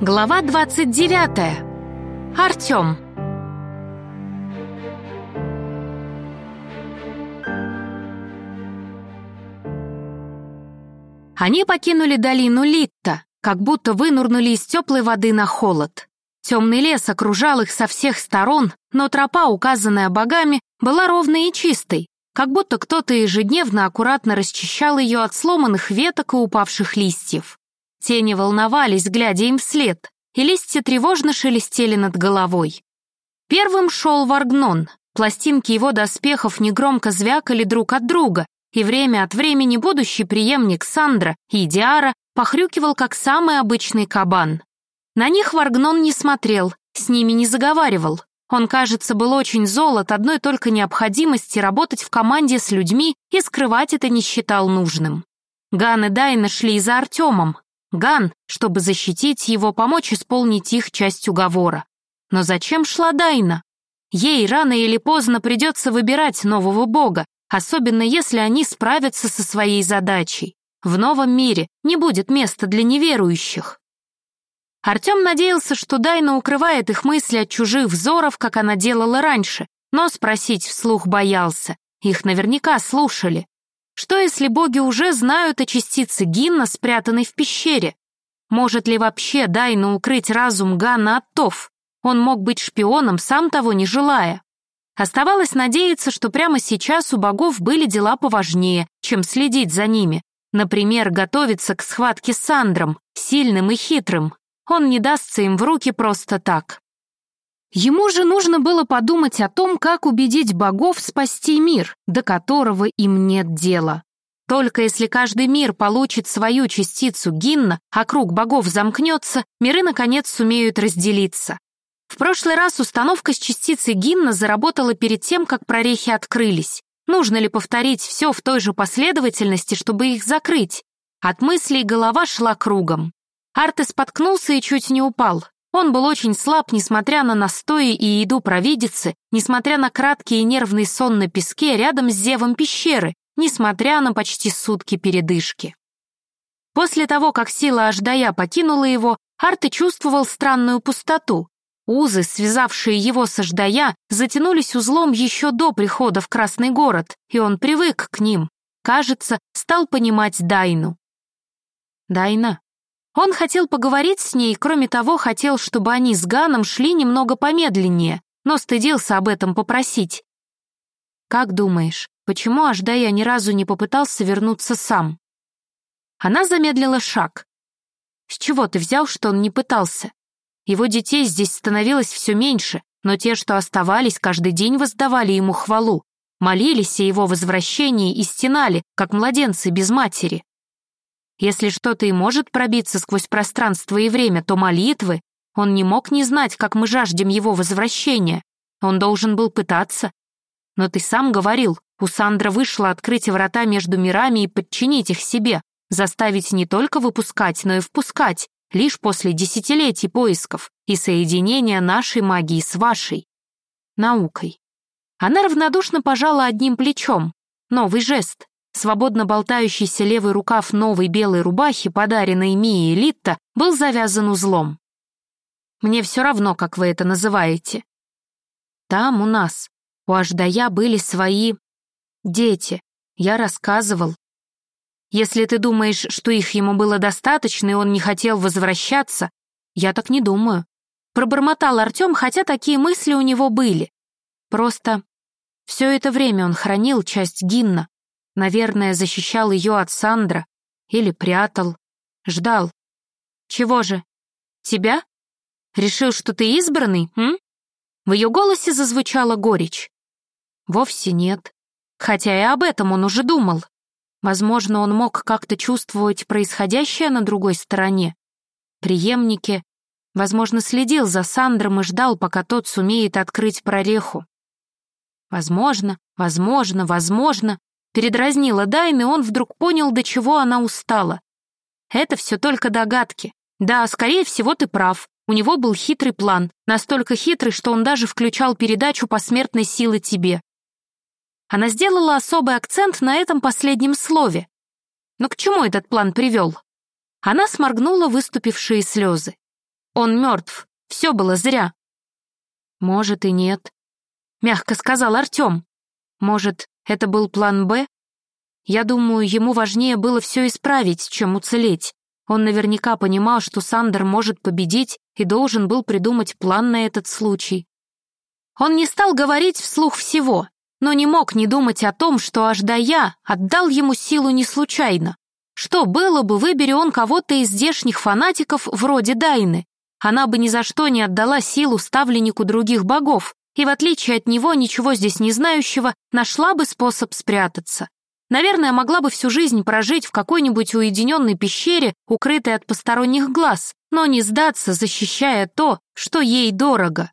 Глава 29. Артем. Они покинули долину Литта, как будто вынурнули из теплой воды на холод. Темный лес окружал их со всех сторон, но тропа, указанная богами, была ровной и чистой, как будто кто-то ежедневно аккуратно расчищал ее от сломанных веток и упавших листьев. Тени волновались, глядя им вслед, и листья тревожно шелестели над головой. Первым шел Варгнон. Пластинки его доспехов негромко звякали друг от друга, и время от времени будущий преемник Сандра и Диара похрюкивал, как самый обычный кабан. На них Варгнон не смотрел, с ними не заговаривал. Он, кажется, был очень зол от одной только необходимости работать в команде с людьми и скрывать это не считал нужным. Ган и Дайна шли за Артемом, Ган, чтобы защитить его, помочь исполнить их часть уговора. Но зачем шла Дайна? Ей рано или поздно придется выбирать нового бога, особенно если они справятся со своей задачей. В новом мире не будет места для неверующих. Артем надеялся, что Дайна укрывает их мысли от чужих взоров, как она делала раньше, но спросить вслух боялся. Их наверняка слушали. Что если боги уже знают о частице Гинна, спрятанной в пещере? Может ли вообще Дайну укрыть разум Ганна от Тов? Он мог быть шпионом, сам того не желая. Оставалось надеяться, что прямо сейчас у богов были дела поважнее, чем следить за ними. Например, готовиться к схватке с Сандром, сильным и хитрым. Он не дастся им в руки просто так. Ему же нужно было подумать о том, как убедить богов спасти мир, до которого им нет дела. Только если каждый мир получит свою частицу гинна, а круг богов замкнется, миры, наконец, сумеют разделиться. В прошлый раз установка с частицей гинна заработала перед тем, как прорехи открылись. Нужно ли повторить все в той же последовательности, чтобы их закрыть? От мыслей голова шла кругом. Арте споткнулся и чуть не упал. Он был очень слаб, несмотря на настои и еду провидицы, несмотря на краткий и нервный сон на песке рядом с зевом пещеры, несмотря на почти сутки передышки. После того, как сила Аждая покинула его, Арты чувствовал странную пустоту. Узы, связавшие его с Аждая, затянулись узлом еще до прихода в Красный город, и он привык к ним. Кажется, стал понимать Дайну. «Дайна, он хотел поговорить с ней, кроме того, хотел, чтобы они с Ганом шли немного помедленнее, но стыдился об этом попросить. «Как думаешь, почему Аждая ни разу не попытался вернуться сам?» Она замедлила шаг. «С чего ты взял, что он не пытался? Его детей здесь становилось все меньше, но те, что оставались, каждый день воздавали ему хвалу, молились о его возвращении и стенали, как младенцы без матери. Если что-то и может пробиться сквозь пространство и время, то молитвы. Он не мог не знать, как мы жаждем его возвращения. Он должен был пытаться. Но ты сам говорил, у Сандра вышло открыть врата между мирами и подчинить их себе, заставить не только выпускать, но и впускать, лишь после десятилетий поисков и соединения нашей магии с вашей. Наукой. Она равнодушно пожала одним плечом. Новый жест. Свободно болтающийся левый рукав новой белой рубахи, подаренной Мии Литта, был завязан узлом. «Мне все равно, как вы это называете. Там у нас, у Аждая были свои... дети. Я рассказывал. Если ты думаешь, что их ему было достаточно, и он не хотел возвращаться, я так не думаю. Пробормотал Артем, хотя такие мысли у него были. Просто все это время он хранил часть гимна, Наверное, защищал ее от Сандра. Или прятал. Ждал. Чего же? Тебя? Решил, что ты избранный, м? В ее голосе зазвучала горечь. Вовсе нет. Хотя и об этом он уже думал. Возможно, он мог как-то чувствовать происходящее на другой стороне. Приемники. Возможно, следил за Сандром и ждал, пока тот сумеет открыть прореху. Возможно, возможно, возможно, Передразнила Дайн, и он вдруг понял, до чего она устала. Это все только догадки. Да, скорее всего, ты прав. У него был хитрый план, настолько хитрый, что он даже включал передачу посмертной силы тебе. Она сделала особый акцент на этом последнем слове. Но к чему этот план привел? Она сморгнула выступившие слезы. Он мертв. Все было зря. Может и нет. Мягко сказал Артем. Может, это был план «Б»? Я думаю, ему важнее было все исправить, чем уцелеть. Он наверняка понимал, что Сандер может победить и должен был придумать план на этот случай. Он не стал говорить вслух всего, но не мог не думать о том, что аж да я отдал ему силу не случайно. Что было бы, выбери он кого-то из здешних фанатиков вроде Дайны. Она бы ни за что не отдала силу ставленнику других богов, и в отличие от него, ничего здесь не знающего, нашла бы способ спрятаться. Наверное, могла бы всю жизнь прожить в какой-нибудь уединенной пещере, укрытой от посторонних глаз, но не сдаться, защищая то, что ей дорого.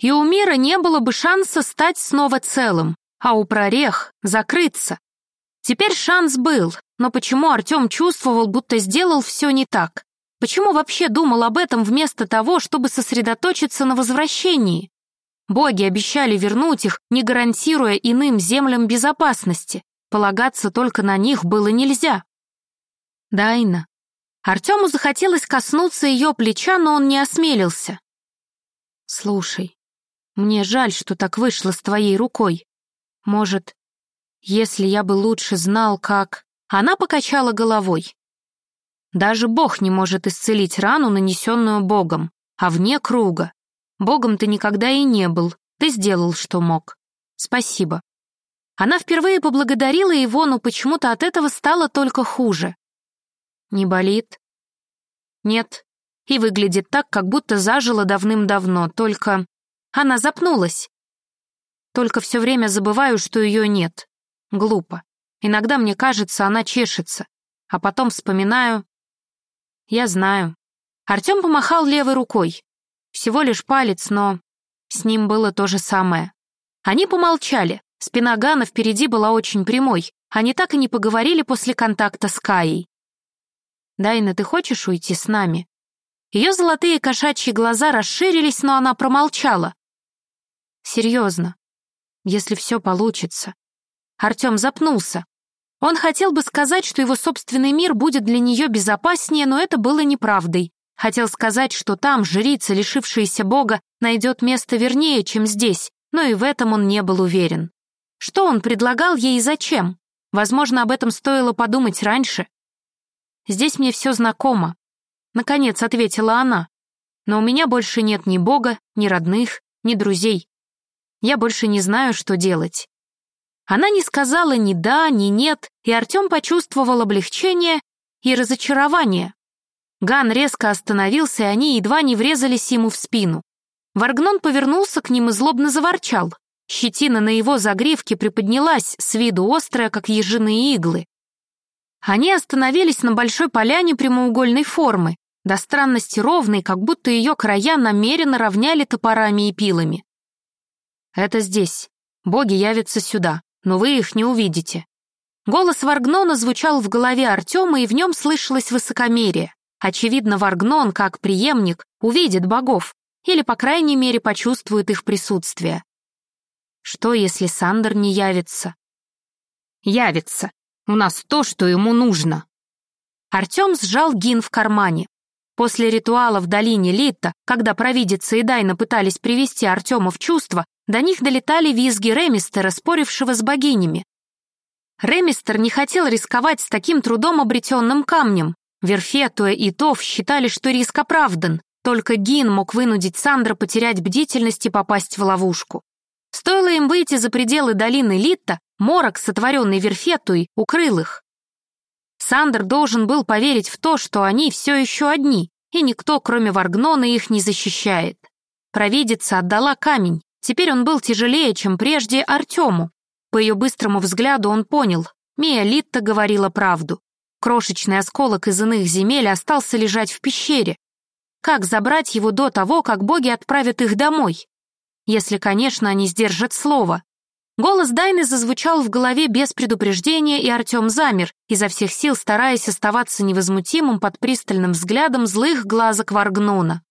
И у мира не было бы шанса стать снова целым, а у прорех — закрыться. Теперь шанс был, но почему Артем чувствовал, будто сделал все не так? Почему вообще думал об этом вместо того, чтобы сосредоточиться на возвращении? Боги обещали вернуть их, не гарантируя иным землям безопасности. Полагаться только на них было нельзя. Дайна. Артему захотелось коснуться ее плеча, но он не осмелился. «Слушай, мне жаль, что так вышло с твоей рукой. Может, если я бы лучше знал, как...» Она покачала головой. «Даже Бог не может исцелить рану, нанесенную Богом, а вне круга. Богом ты никогда и не был, ты сделал, что мог. Спасибо». Она впервые поблагодарила его, но почему-то от этого стало только хуже. «Не болит?» «Нет», и выглядит так, как будто зажила давным-давно, только... Она запнулась. Только все время забываю, что ее нет. Глупо. Иногда мне кажется, она чешется, а потом вспоминаю... Я знаю. Артем помахал левой рукой. Всего лишь палец, но с ним было то же самое. Они помолчали. Спина Гана впереди была очень прямой. Они так и не поговорили после контакта с Каей. «Дайна, ты хочешь уйти с нами?» Ее золотые кошачьи глаза расширились, но она промолчала. «Серьезно, если все получится». Артем запнулся. Он хотел бы сказать, что его собственный мир будет для нее безопаснее, но это было неправдой. Хотел сказать, что там жрица, лишившаяся Бога, найдет место вернее, чем здесь, но и в этом он не был уверен. Что он предлагал ей и зачем? Возможно, об этом стоило подумать раньше. «Здесь мне все знакомо», — наконец ответила она. «Но у меня больше нет ни Бога, ни родных, ни друзей. Я больше не знаю, что делать. Она не сказала ни да, ни нет, и Артем почувствовал облегчение и разочарование. Ган резко остановился, и они едва не врезались ему в спину. Варгнон повернулся к ним и злобно заворчал. Щетина на его загривке приподнялась, с виду острая, как ежиные иглы. Они остановились на большой поляне прямоугольной формы, до странности ровной, как будто ее края намеренно равняли топорами и пилами. «Это здесь. Боги явятся сюда но вы их не увидите». Голос Варгнона звучал в голове Артема, и в нем слышалось высокомерие. Очевидно, Варгнон, как преемник, увидит богов, или, по крайней мере, почувствует их присутствие. Что, если Сандер не явится? Явится. У нас то, что ему нужно. Артем сжал гин в кармане. После ритуала в долине Литта, когда провидица и Дайна пытались привести Артема в чувство, до них долетали визги Ремистера, спорившего с богинями. Ремистер не хотел рисковать с таким трудом обретенным камнем. Верфетуя и Тов считали, что риск оправдан. Только Гин мог вынудить Сандра потерять бдительность и попасть в ловушку. Стоило им выйти за пределы долины Литта, морок, сотворенный Верфетуей, укрыл их. Сандер должен был поверить в то, что они все еще одни, и никто, кроме Варгнона, их не защищает. Провидица отдала камень, Теперь он был тяжелее, чем прежде, Артему. По ее быстрому взгляду он понял, Мия Литта говорила правду. Крошечный осколок из иных земель остался лежать в пещере. Как забрать его до того, как боги отправят их домой? Если, конечно, они сдержат слово. Голос Дайны зазвучал в голове без предупреждения, и Артем замер, изо всех сил стараясь оставаться невозмутимым под пристальным взглядом злых глазок Варгнона.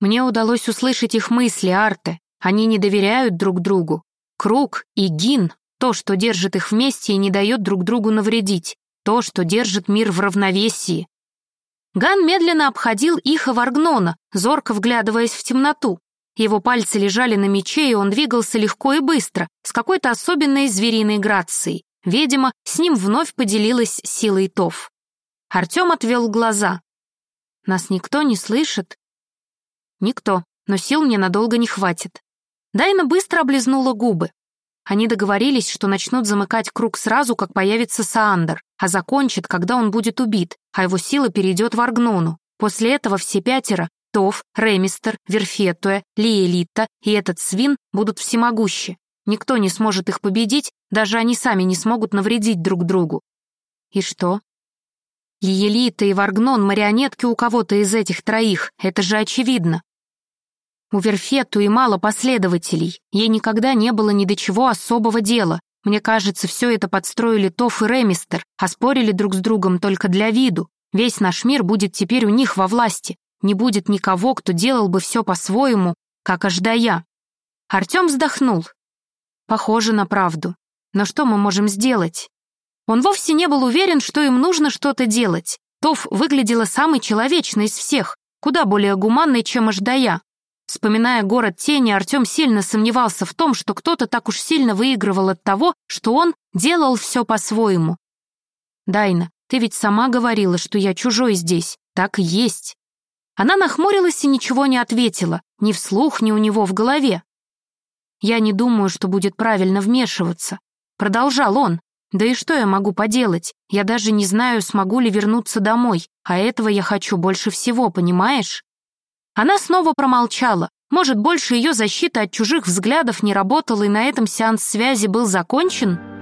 Мне удалось услышать их мысли, Арте. Они не доверяют друг другу. Круг и гин — то, что держит их вместе и не дает друг другу навредить, то, что держит мир в равновесии. Ган медленно обходил их и Варгнона, зорко вглядываясь в темноту. Его пальцы лежали на мече, и он двигался легко и быстро, с какой-то особенной звериной грацией. Видимо, с ним вновь поделилась силой Тов. Артем отвел глаза. «Нас никто не слышит?» «Никто, но сил мне надолго не хватит». Дайна быстро облизнула губы. Они договорились, что начнут замыкать круг сразу, как появится Саандер, а закончат, когда он будет убит, а его сила перейдет в Аргнону. После этого все пятеро — Тов, Ремистер, Верфетуэ, Лиэлита и этот свин — будут всемогущи. Никто не сможет их победить, даже они сами не смогут навредить друг другу. И что? Лиелита и Варгнон — марионетки у кого-то из этих троих, это же очевидно. У Верфетту и мало последователей, ей никогда не было ни до чего особого дела. Мне кажется, все это подстроили Тоф и Ремистер, а спорили друг с другом только для виду. Весь наш мир будет теперь у них во власти. Не будет никого, кто делал бы все по-своему, как аж да я. Артем вздохнул. Похоже на правду. Но что мы можем сделать? Он вовсе не был уверен, что им нужно что-то делать. Тоф выглядела самой человечной из всех, куда более гуманной, чем Аждая. Вспоминая город тени, Артем сильно сомневался в том, что кто-то так уж сильно выигрывал от того, что он делал все по-своему. «Дайна, ты ведь сама говорила, что я чужой здесь. Так и есть». Она нахмурилась и ничего не ответила, ни вслух, ни у него в голове. «Я не думаю, что будет правильно вмешиваться», — продолжал он. «Да и что я могу поделать? Я даже не знаю, смогу ли вернуться домой, а этого я хочу больше всего, понимаешь?» Она снова промолчала. Может, больше ее защита от чужих взглядов не работала, и на этом сеанс связи был закончен?